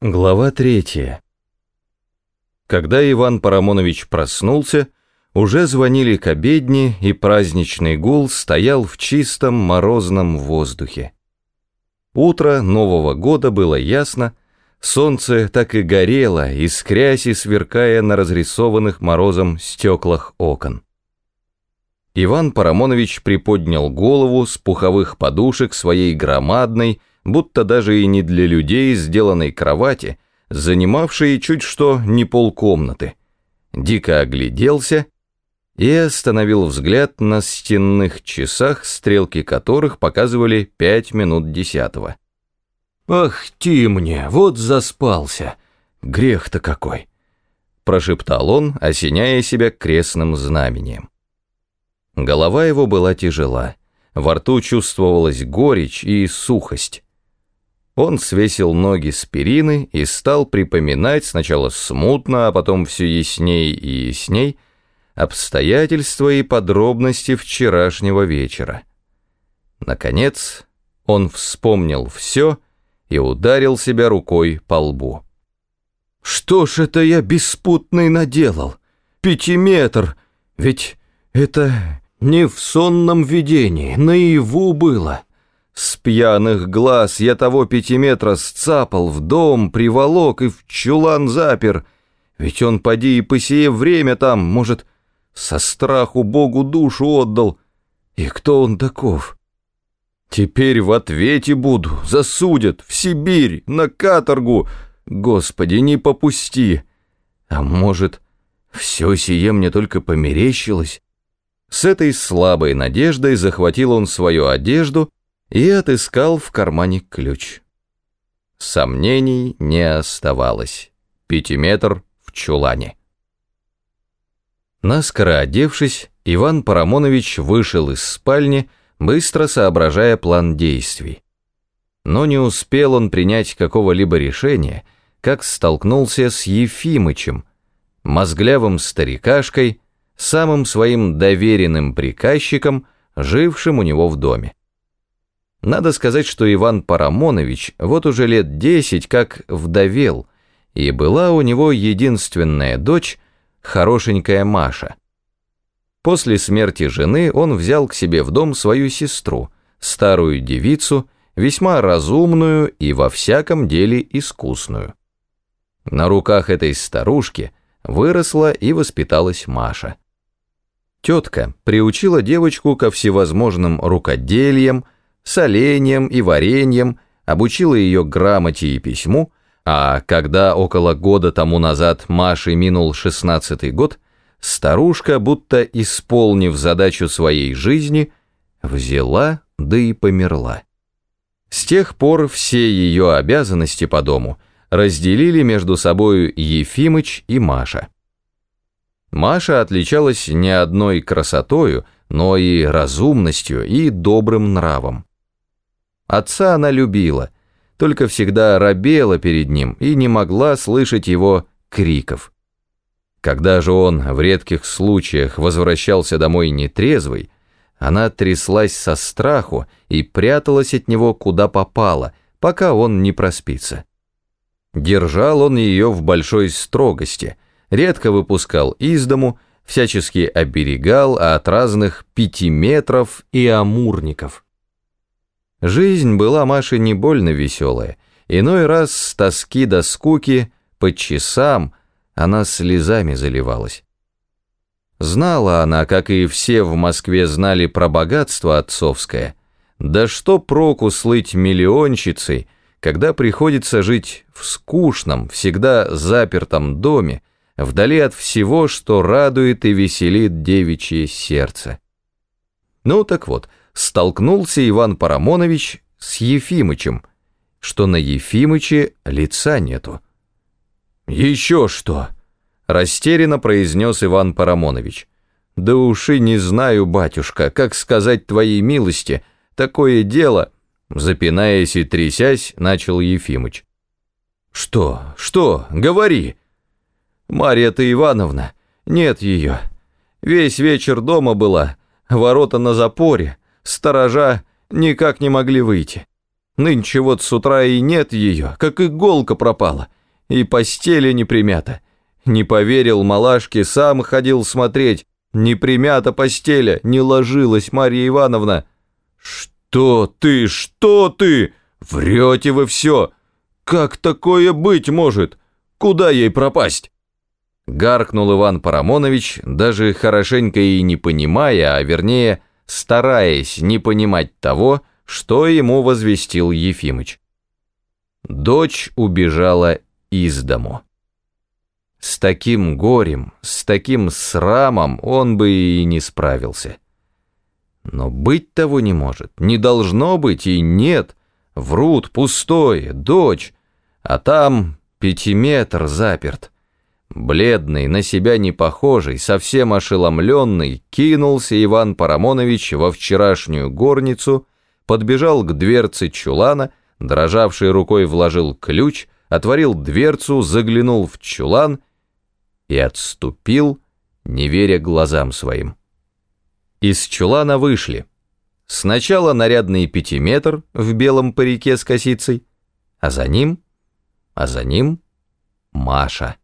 Глава третья. Когда Иван Парамонович проснулся, уже звонили к обедне, и праздничный гул стоял в чистом морозном воздухе. Утро Нового года было ясно, солнце так и горело, искрясь и сверкая на разрисованных морозом стеклах окон. Иван Парамонович приподнял голову с пуховых подушек своей громадной, будто даже и не для людей сделанной кровати, занимавшей чуть что не полкомнаты. Дико огляделся и остановил взгляд на стенных часах, стрелки которых показывали пять минут десятого. «Ах ты мне, вот заспался! Грех-то какой!» прошептал он, осеняя себя крестным знамением. Голова его была тяжела, во рту чувствовалась горечь и сухость. Он свесил ноги с перины и стал припоминать сначала смутно, а потом все ясней и ясней обстоятельства и подробности вчерашнего вечера. Наконец, он вспомнил все и ударил себя рукой по лбу. «Что ж это я беспутный наделал? Пятиметр! Ведь это не в сонном видении, наяву было!» С пьяных глаз я того пятиметра сцапал, в дом приволок и в чулан запер. Ведь он, поди и по сие время там, может, со страху Богу душу отдал. И кто он таков? Теперь в ответе буду, засудят, в Сибирь, на каторгу. Господи, не попусти. А может, все сие мне только померещилось? С этой слабой надеждой захватил он свою одежду и отыскал в кармане ключ. Сомнений не оставалось. Пятиметр в чулане. Наскоро одевшись, Иван Парамонович вышел из спальни, быстро соображая план действий. Но не успел он принять какого-либо решения, как столкнулся с Ефимычем, мозглявым старикашкой, самым своим доверенным приказчиком, жившим у него в доме. Надо сказать, что Иван Парамонович вот уже лет десять как вдовел, и была у него единственная дочь, хорошенькая Маша. После смерти жены он взял к себе в дом свою сестру, старую девицу, весьма разумную и во всяком деле искусную. На руках этой старушки выросла и воспиталась Маша. Тетка приучила девочку ко всевозможным рукодельям, соленьем и вареньем, обучила ее грамоте и письму, а когда около года тому назад Маше минул шестнадцатый год, старушка, будто исполнив задачу своей жизни, взяла да и померла. С тех пор все ее обязанности по дому разделили между собою Ефимыч и Маша. Маша отличалась не одной красотою, но и разумностью и добрым нравом. Отца она любила, только всегда робела перед ним и не могла слышать его криков. Когда же он в редких случаях возвращался домой нетрезвый, она тряслась со страху и пряталась от него куда попало, пока он не проспится. Держал он ее в большой строгости, редко выпускал из дому, всячески оберегал от разных пятиметров и амурников. Жизнь была Маше не больно веселая. Иной раз с тоски до скуки, по часам, она слезами заливалась. Знала она, как и все в Москве знали про богатство отцовское, да что проку слыть миллионщицей, когда приходится жить в скучном, всегда запертом доме, вдали от всего, что радует и веселит девичье сердце. Ну так вот, столкнулся Иван Парамонович с Ефимычем, что на Ефимыче лица нету. «Еще что!» – растерянно произнес Иван Парамонович. «Да уж и не знаю, батюшка, как сказать твоей милости, такое дело...» Запинаясь и трясясь, начал Ефимыч. «Что? Что? Говори!» «Марья-то Ивановна, нет ее. Весь вечер дома была, ворота на запоре, сторожа никак не могли выйти. Нынче вот с утра и нет ее, как иголка пропала, и постели не примята. Не поверил малашке, сам ходил смотреть. Не примята постеля, не ложилась Марья Ивановна. Что ты, что ты? Врете вы все. Как такое быть может? Куда ей пропасть? Гаркнул Иван Парамонович, даже хорошенько и не понимая, а вернее, стараясь не понимать того, что ему возвестил Ефимыч. Дочь убежала из дому. С таким горем, с таким срамом он бы и не справился. Но быть того не может, не должно быть и нет. Врут, пустое, дочь, а там пятиметр заперт. Бледный, на себя не похожий, совсем ошеломленный, кинулся Иван Парамонович во вчерашнюю горницу, подбежал к дверце чулана, дрожавшей рукой вложил ключ, отворил дверцу, заглянул в чулан и отступил, не веря глазам своим. Из чулана вышли. Сначала нарядный пятиметр в белом парике с косицей, а за ним, а за ним Маша.